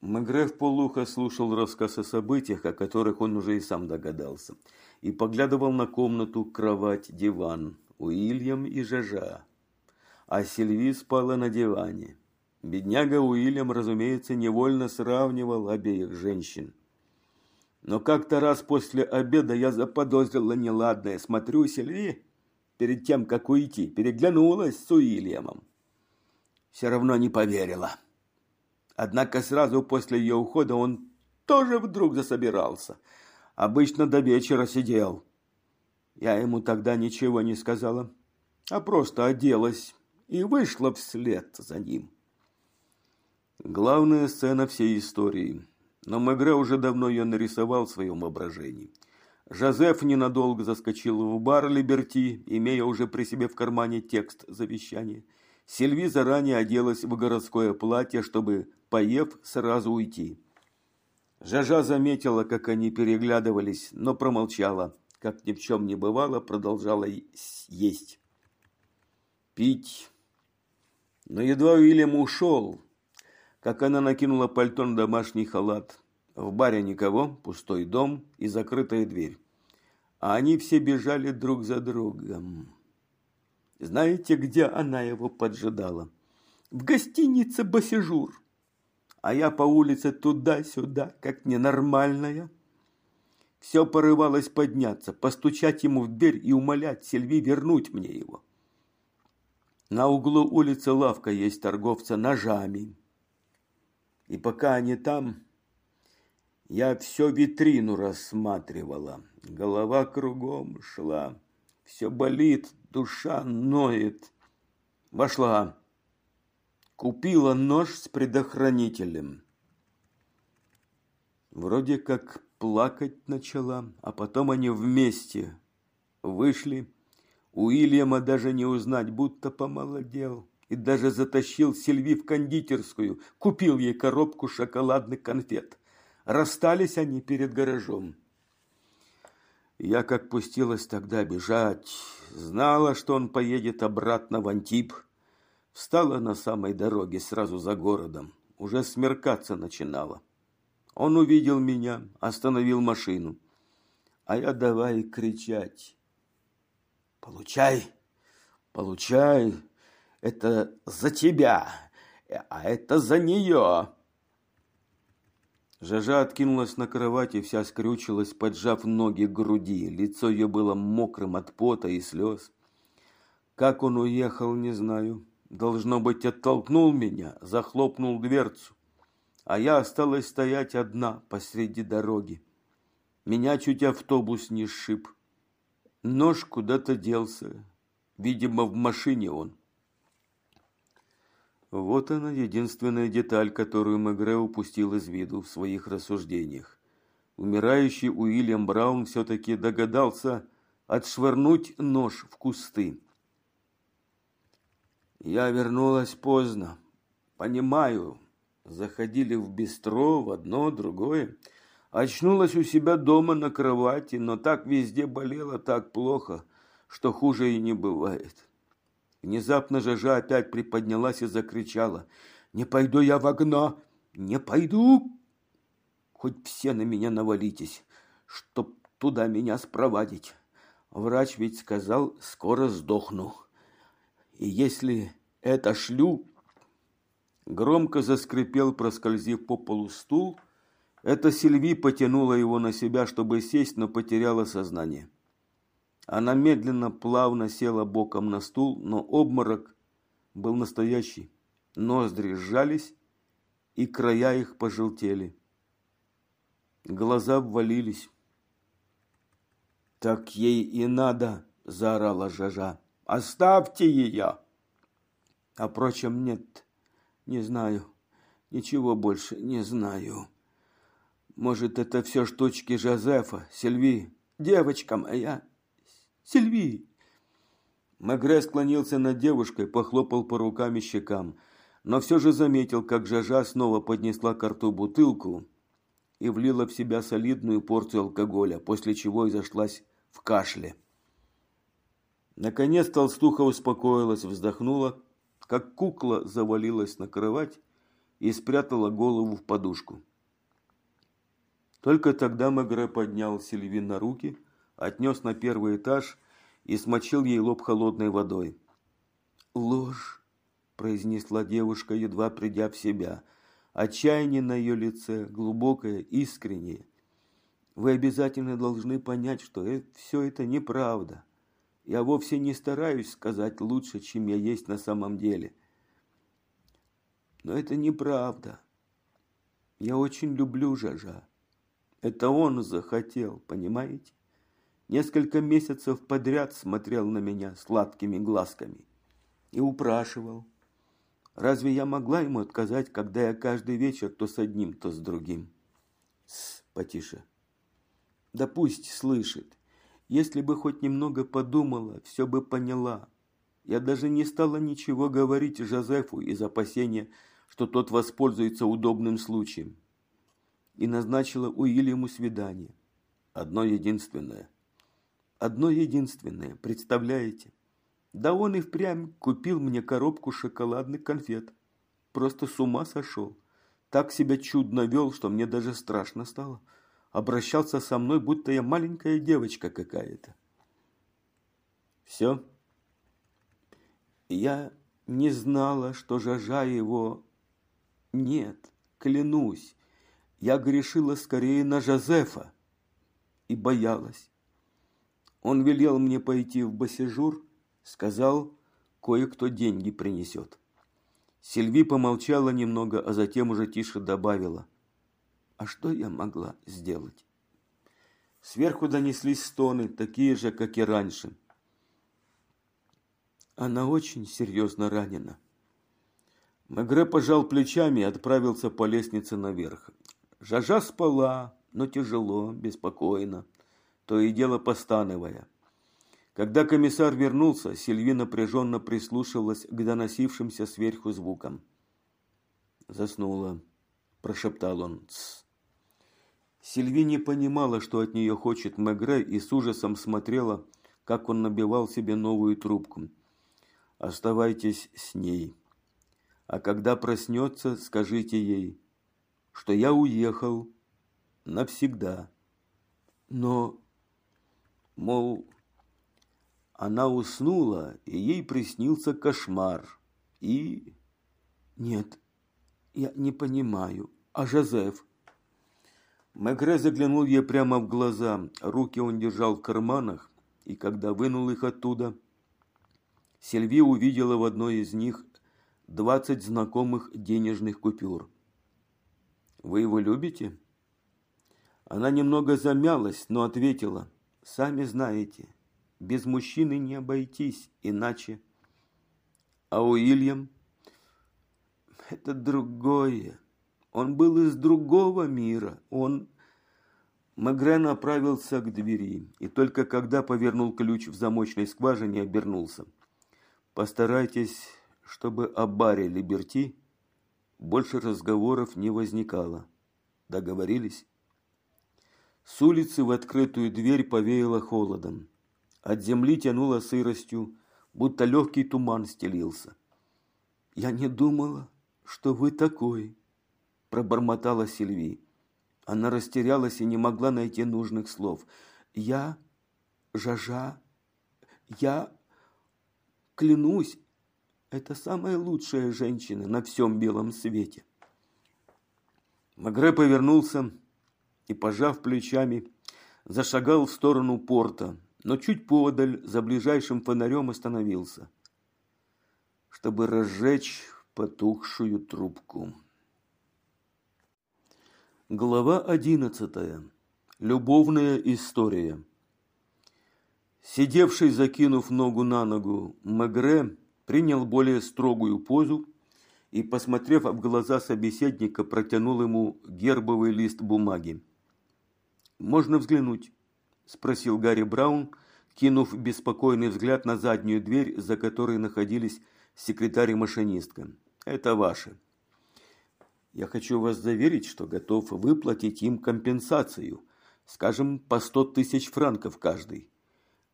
Мегре в полухо слушал рассказ о событиях, о которых он уже и сам догадался, и поглядывал на комнату, кровать, диван. Уильям и Жажа, а Сильви спала на диване. Бедняга Уильям, разумеется, невольно сравнивал обеих женщин. Но как-то раз после обеда я заподозрила неладное. Смотрю, Сильви, перед тем, как уйти, переглянулась с Уильямом. Все равно не поверила. Однако сразу после ее ухода он тоже вдруг засобирался. Обычно до вечера сидел. Я ему тогда ничего не сказала, а просто оделась и вышла вслед за ним. Главная сцена всей истории. Но Мегре уже давно ее нарисовал в своем воображении. Жозеф ненадолго заскочил в бар Либерти, имея уже при себе в кармане текст завещания. Сильви заранее оделась в городское платье, чтобы, поев, сразу уйти. Жажа заметила, как они переглядывались, но промолчала как ни в чем не бывало, продолжала есть. Пить. Но едва Уильям ушел, как она накинула пальто на домашний халат. В баре никого, пустой дом и закрытая дверь. А они все бежали друг за другом. Знаете, где она его поджидала? В гостинице «Басижур». А я по улице туда-сюда, как ненормальная. Все порывалось подняться, постучать ему в дверь и умолять Сильви вернуть мне его. На углу улицы лавка есть торговца ножами. И пока они там, я все витрину рассматривала. Голова кругом шла. Все болит, душа ноет. Вошла. Купила нож с предохранителем. Вроде как плакать начала, а потом они вместе вышли. Уильяма даже не узнать, будто помолодел. И даже затащил Сильви в кондитерскую, купил ей коробку шоколадных конфет. Расстались они перед гаражом. Я как пустилась тогда бежать, знала, что он поедет обратно в Антип. Встала на самой дороге сразу за городом. Уже смеркаться начинало. Он увидел меня, остановил машину. А я давай кричать. Получай, получай, это за тебя, а это за нее. Жажа откинулась на кровати, вся скрючилась, поджав ноги к груди. Лицо ее было мокрым от пота и слез. Как он уехал, не знаю. Должно быть, оттолкнул меня, захлопнул дверцу а я осталась стоять одна посреди дороги. Меня чуть автобус не сшиб. Нож куда-то делся. Видимо, в машине он. Вот она, единственная деталь, которую Мегре упустил из виду в своих рассуждениях. Умирающий Уильям Браун все-таки догадался отшвырнуть нож в кусты. Я вернулась поздно. Понимаю, Заходили в бистро, в одно, другое. Очнулась у себя дома на кровати, но так везде болело, так плохо, что хуже и не бывает. Внезапно Жажа опять приподнялась и закричала. «Не пойду я в окно! Не пойду! Хоть все на меня навалитесь, чтоб туда меня спровадить. Врач ведь сказал, скоро сдохну. И если это шлю, Громко заскрипел, проскользив по полу стул. Это Сильви потянула его на себя, чтобы сесть, но потеряла сознание. Она медленно, плавно села боком на стул, но обморок был настоящий. Ноздри сжались, и края их пожелтели. Глаза ввалились. «Так ей и надо!» – заорала Жажа. «Оставьте ее!» А, впрочем, нет, не знаю. Ничего больше не знаю. Может, это все штучки Жозефа, Сильви, девочка моя. Сильви. Магре склонился над девушкой, похлопал по рукам и щекам, но все же заметил, как Жажа снова поднесла к рту бутылку и влила в себя солидную порцию алкоголя, после чего и зашлась в кашле. Наконец толстуха успокоилась, вздохнула, как кукла завалилась на кровать и спрятала голову в подушку. Только тогда Мегре поднял Сильвин на руки, отнес на первый этаж и смочил ей лоб холодной водой. «Ложь!» – произнесла девушка, едва придя в себя. Отчаяние на ее лице, глубокое, искреннее. «Вы обязательно должны понять, что это, все это неправда. Я вовсе не стараюсь сказать лучше, чем я есть на самом деле. Но это неправда. Я очень люблю Жажа. Это он захотел, понимаете? Несколько месяцев подряд смотрел на меня сладкими глазками и упрашивал. Разве я могла ему отказать, когда я каждый вечер то с одним, то с другим? С, потише. Да пусть слышит. Если бы хоть немного подумала, все бы поняла. Я даже не стала ничего говорить Жозефу из опасения, что тот воспользуется удобным случаем. И назначила Уильяму свидание. Одно единственное. Одно единственное, представляете? Да он и впрямь купил мне коробку шоколадных конфет. Просто с ума сошел. Так себя чудно вел, что мне даже страшно стало обращался со мной, будто я маленькая девочка какая-то. Все. Я не знала, что Жажа его... Нет, клянусь, я грешила скорее на Жозефа и боялась. Он велел мне пойти в бассежур, сказал, кое-кто деньги принесет. Сильви помолчала немного, а затем уже тише добавила – а что я могла сделать? Сверху донеслись стоны, такие же, как и раньше. Она очень серьезно ранена. Мегре пожал плечами и отправился по лестнице наверх. Жажа спала, но тяжело, беспокойно, то и дело постановая. Когда комиссар вернулся, Сильви напряженно прислушивалась к доносившимся сверху звукам. «Заснула», – прошептал он. Тс. Сильви не понимала, что от нее хочет Мегре, и с ужасом смотрела, как он набивал себе новую трубку. «Оставайтесь с ней», а когда проснется, скажите ей, что я уехал навсегда. Но, мол, она уснула, и ей приснился кошмар. И... Нет, я не понимаю. А Жозеф? Мегре заглянул ей прямо в глаза. Руки он держал в карманах, и когда вынул их оттуда, Сильви увидела в одной из них двадцать знакомых денежных купюр. Вы его любите? Она немного замялась, но ответила: "Сами знаете, без мужчины не обойтись, иначе". А Уильям это другое. Он был из другого мира. Он Магре направился к двери, и только когда повернул ключ в замочной скважине, обернулся. Постарайтесь чтобы о баре Либерти больше разговоров не возникало. Договорились? С улицы в открытую дверь повеяло холодом. От земли тянуло сыростью, будто легкий туман стелился. «Я не думала, что вы такой», – пробормотала Сильви. Она растерялась и не могла найти нужных слов. «Я, Жажа, я, клянусь, это самая лучшая женщина на всем белом свете. Магре повернулся и, пожав плечами, зашагал в сторону порта, но чуть подаль за ближайшим фонарем остановился, чтобы разжечь потухшую трубку. Глава одиннадцатая. Любовная история. Сидевший, закинув ногу на ногу, Мегре принял более строгую позу и, посмотрев в глаза собеседника, протянул ему гербовый лист бумаги. «Можно взглянуть?» – спросил Гарри Браун, кинув беспокойный взгляд на заднюю дверь, за которой находились секретарь и машинистка. «Это ваше». «Я хочу вас заверить, что готов выплатить им компенсацию, скажем, по сто тысяч франков каждый.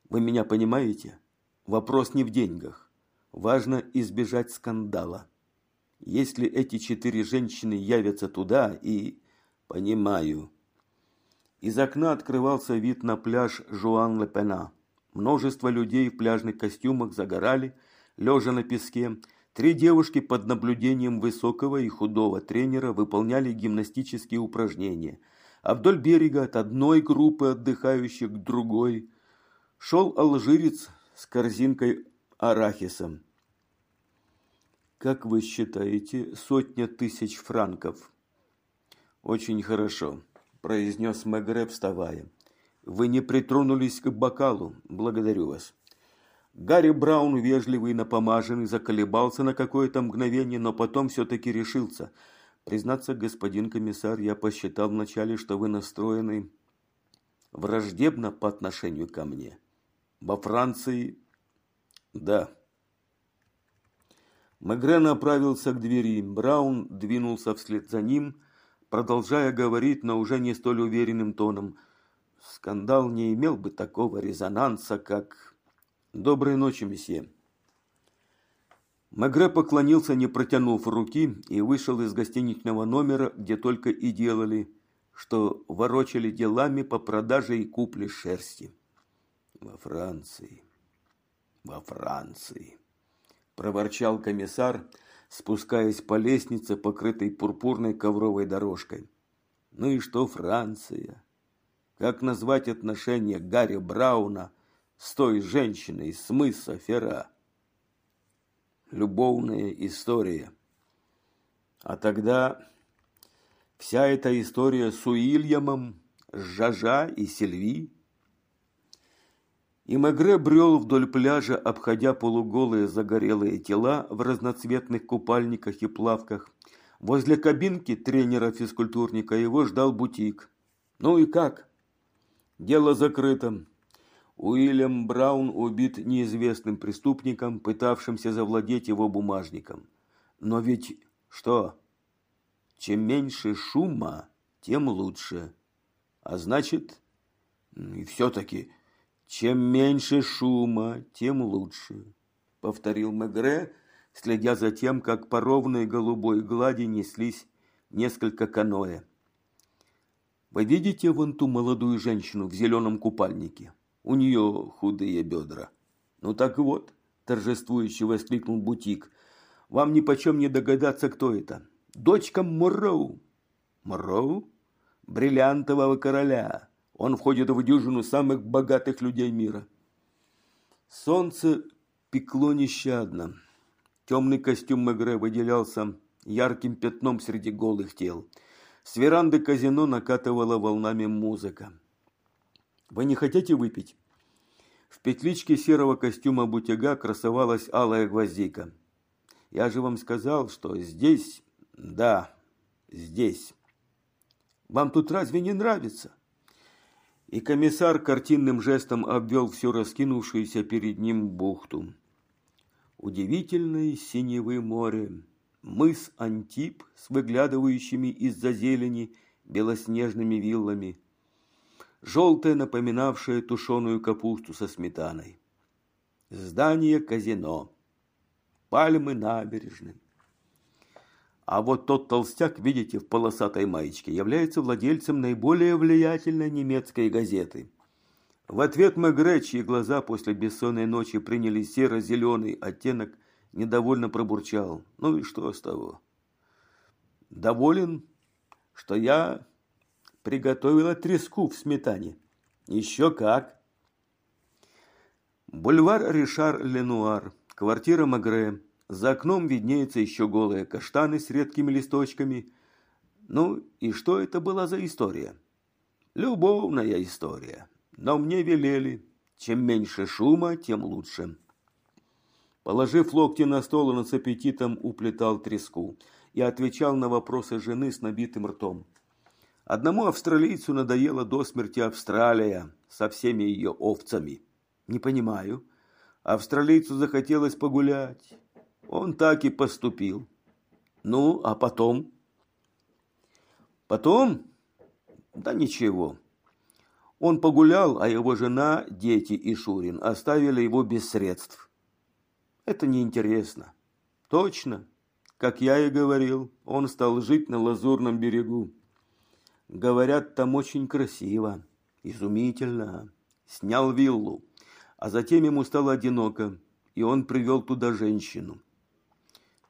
Вы меня понимаете? Вопрос не в деньгах. Важно избежать скандала. Если эти четыре женщины явятся туда и... Понимаю. Из окна открывался вид на пляж Жуан-Лепена. Множество людей в пляжных костюмах загорали, лежа на песке. Три девушки под наблюдением высокого и худого тренера выполняли гимнастические упражнения. А вдоль берега от одной группы отдыхающих к другой шел алжирец с корзинкой арахисом. Как вы считаете, сотня тысяч франков? Очень хорошо, произнес Мегре, вставая. Вы не притронулись к бокалу. Благодарю вас. Гарри Браун, вежливый и напомаженный, заколебался на какое-то мгновение, но потом все-таки решился. Признаться, господин комиссар, я посчитал вначале, что вы настроены враждебно по отношению ко мне. Во Франции да. Мегре направился к двери. Браун двинулся вслед за ним, продолжая говорить, но уже не столь уверенным тоном. Скандал не имел бы такого резонанса, как... Доброй ночи, месье. Мегре поклонился, не протянув руки, и вышел из гостиничного номера, где только и делали, что ворочали делами по продаже и купле шерсти. Во Франции во Франции, проворчал комиссар, спускаясь по лестнице, покрытой пурпурной ковровой дорожкой. Ну и что Франция? Как назвать отношения Гарри Брауна с той женщиной с мыса Фера? Любовная история. А тогда вся эта история с Уильямом, с Жажа и Сильви И Мегре брел вдоль пляжа, обходя полуголые загорелые тела в разноцветных купальниках и плавках. Возле кабинки тренера-физкультурника его ждал бутик. Ну и как? Дело закрыто. Уильям Браун убит неизвестным преступником, пытавшимся завладеть его бумажником. Но ведь что? Чем меньше шума, тем лучше. А значит, и все-таки чем меньше шума, тем лучше, повторил Мегре, следя за тем, как по ровной голубой глади неслись несколько каноэ. Вы видите вон ту молодую женщину в зеленом купальнике? У нее худые бедра. Ну так вот, торжествующе воскликнул Бутик. Вам ни почем не догадаться, кто это. Дочка Морроу. Морроу? Бриллиантового короля. Он входит в дюжину самых богатых людей мира. Солнце пекло нещадно. Темный костюм Мегре выделялся ярким пятном среди голых тел. С веранды казино накатывала волнами музыка. «Вы не хотите выпить?» В петличке серого костюма бутяга красовалась алая гвоздика. «Я же вам сказал, что здесь...» «Да, здесь...» «Вам тут разве не нравится?» И комиссар картинным жестом обвел всю раскинувшуюся перед ним бухту. Удивительное синевы море, мыс Антип с выглядывающими из-за зелени белоснежными виллами, желтое, напоминавшее тушеную капусту со сметаной, здание казино, пальмы набережной, а вот тот толстяк, видите, в полосатой маечке, является владельцем наиболее влиятельной немецкой газеты. В ответ Мегре, чьи глаза после бессонной ночи приняли серо-зеленый оттенок, недовольно пробурчал. Ну и что с того? Доволен, что я приготовила треску в сметане. Еще как. Бульвар Ришар Ленуар, квартира Магре, за окном виднеются еще голые каштаны с редкими листочками. Ну и что это была за история? Любовная история. Но мне велели, чем меньше шума, тем лучше. Положив локти на стол, он с аппетитом уплетал треску и отвечал на вопросы жены с набитым ртом. Одному австралийцу надоело до смерти Австралия со всеми ее овцами. Не понимаю. Австралийцу захотелось погулять. Он так и поступил. Ну, а потом? Потом? Да ничего. Он погулял, а его жена, дети и Шурин оставили его без средств. Это неинтересно. Точно. Как я и говорил, он стал жить на Лазурном берегу. Говорят, там очень красиво, изумительно. Снял виллу, а затем ему стало одиноко, и он привел туда женщину.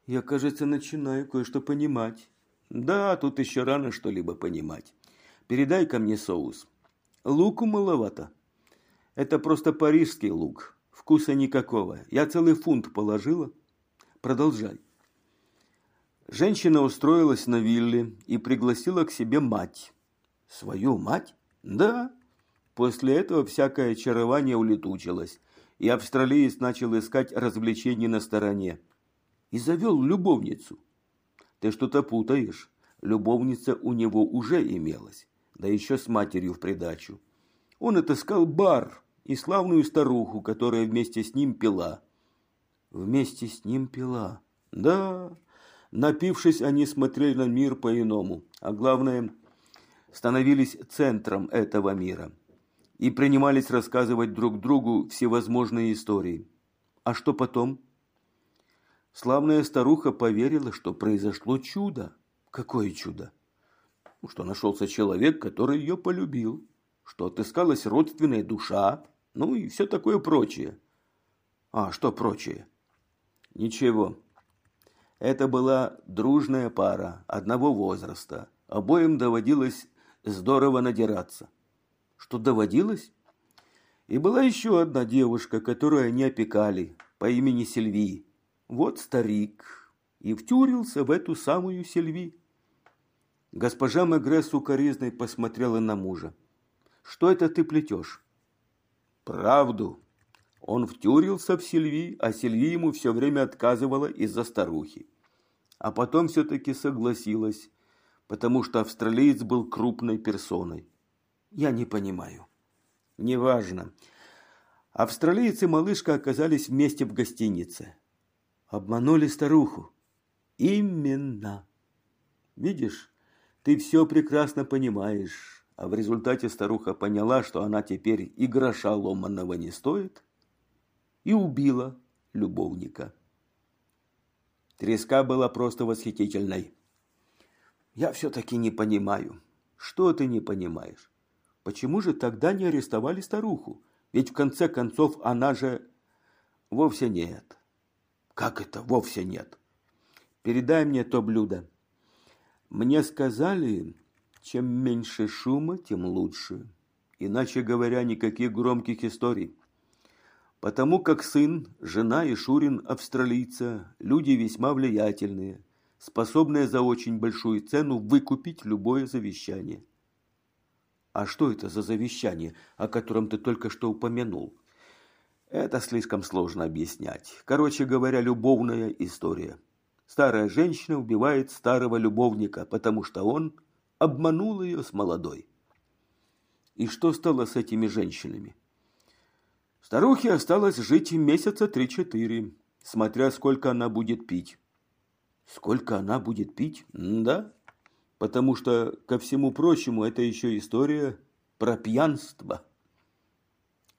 Я, кажется, начинаю кое-что понимать. Да, тут еще рано что-либо понимать. передай ко мне соус. Луку маловато. Это просто парижский лук. Вкуса никакого. Я целый фунт положила. Продолжай. Женщина устроилась на вилле и пригласила к себе мать. Свою мать? Да. После этого всякое очарование улетучилось, и австралиец начал искать развлечений на стороне и завел любовницу. Ты что-то путаешь. Любовница у него уже имелась, да еще с матерью в придачу. Он отыскал бар и славную старуху, которая вместе с ним пила. Вместе с ним пила. Да, напившись, они смотрели на мир по-иному, а главное, становились центром этого мира и принимались рассказывать друг другу всевозможные истории. А что потом? Славная старуха поверила, что произошло чудо. Какое чудо? Ну, что нашелся человек, который ее полюбил, что отыскалась родственная душа, ну и все такое прочее. А что прочее? Ничего. Это была дружная пара одного возраста. Обоим доводилось здорово надираться. Что доводилось? И была еще одна девушка, которую они опекали, по имени Сильвии. Вот старик и втюрился в эту самую Сильви. Госпожа Мегре сукоризной посмотрела на мужа. «Что это ты плетешь?» Правду. Он втюрился в Сильви, а Сильви ему все время отказывала из-за старухи. А потом все-таки согласилась, потому что австралиец был крупной персоной. Я не понимаю. Неважно. Австралиец и малышка оказались вместе в гостинице. Обманули старуху. Именно. Видишь, ты все прекрасно понимаешь, а в результате старуха поняла, что она теперь и гроша ломаного не стоит, и убила любовника. Треска была просто восхитительной. Я все-таки не понимаю. Что ты не понимаешь? Почему же тогда не арестовали старуху? Ведь в конце концов она же... Вовсе нет. Как это вовсе нет? Передай мне то блюдо. Мне сказали, чем меньше шума, тем лучше. Иначе говоря, никаких громких историй. Потому как сын, жена и Шурин австралийца, люди весьма влиятельные, способные за очень большую цену выкупить любое завещание. А что это за завещание, о котором ты только что упомянул? Это слишком сложно объяснять. Короче говоря, любовная история. Старая женщина убивает старого любовника, потому что он обманул ее с молодой. И что стало с этими женщинами? Старухе осталось жить месяца три-четыре, смотря сколько она будет пить. Сколько она будет пить? да, потому что, ко всему прочему, это еще история про пьянство.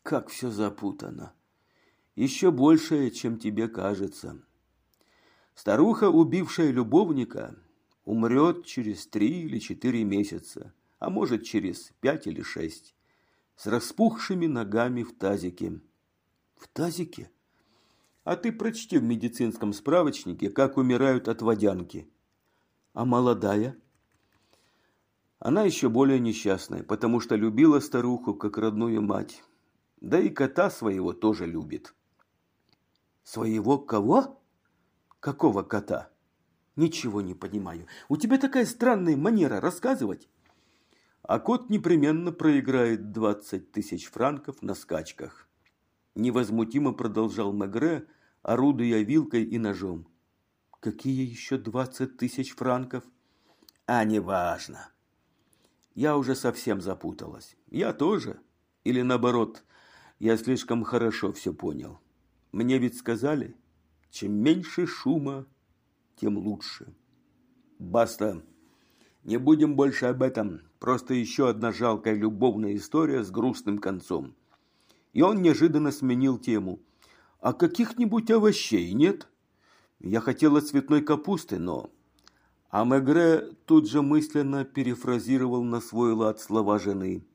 Как все запутано. Еще большее, чем тебе кажется. Старуха, убившая любовника, умрет через три или четыре месяца, а может через пять или шесть с распухшими ногами в тазике. В тазике? А ты прочти в медицинском справочнике, как умирают от водянки. А молодая? Она еще более несчастная, потому что любила старуху как родную мать. Да и кота своего тоже любит. Своего кого? Какого кота? Ничего не понимаю. У тебя такая странная манера рассказывать а кот непременно проиграет двадцать тысяч франков на скачках. Невозмутимо продолжал Мегре, орудуя вилкой и ножом. Какие еще двадцать тысяч франков? А неважно. Я уже совсем запуталась. Я тоже. Или наоборот, я слишком хорошо все понял. Мне ведь сказали, чем меньше шума, тем лучше. Баста. Не будем больше об этом. Просто еще одна жалкая любовная история с грустным концом. И он неожиданно сменил тему. А каких-нибудь овощей нет? Я хотела цветной капусты, но... А Мегре тут же мысленно перефразировал на свой лад слова жены.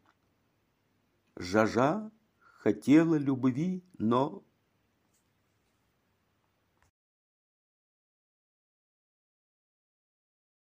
Жажа хотела любви, но